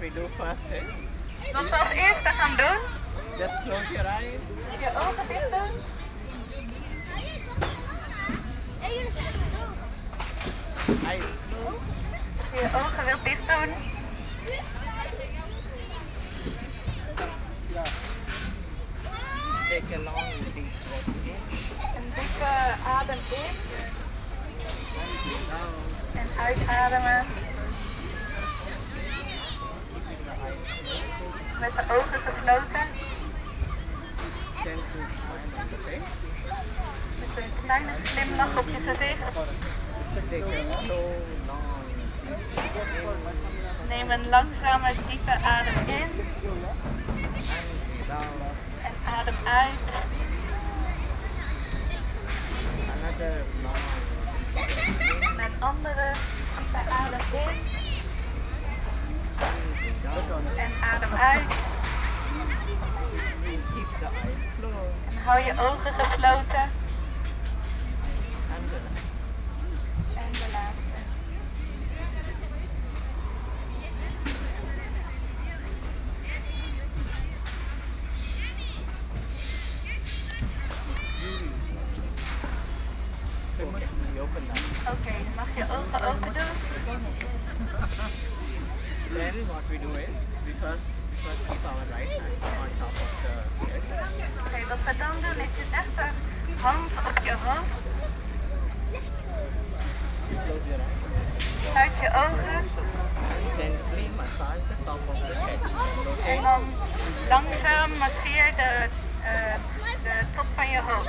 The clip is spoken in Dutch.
we do first is Wat we als eerste gaan doen, just close your eyes. je ogen dicht doen. Eyes closed. Als je je ogen wilt dicht doen, Take a long deep breath in een diepe adem in and down. en uitademen. Met de ogen gesloten. Met een kleine glimlach op je gezicht. Neem een langzame, diepe adem in en adem uit. Een andere diepe adem in and down. en adem uit. Hou je ogen gesloten. En de laatste. Okay. Oké, dan mag je ogen open doen. Then what we do is we first first keep our right hand on top of the head. Oké, wat we dan doen is je rechterhand op je hoofd. Sluit je ogen. And gently massage the top of the head. En dan langzaam masseer de, eh, de top van je hoofd.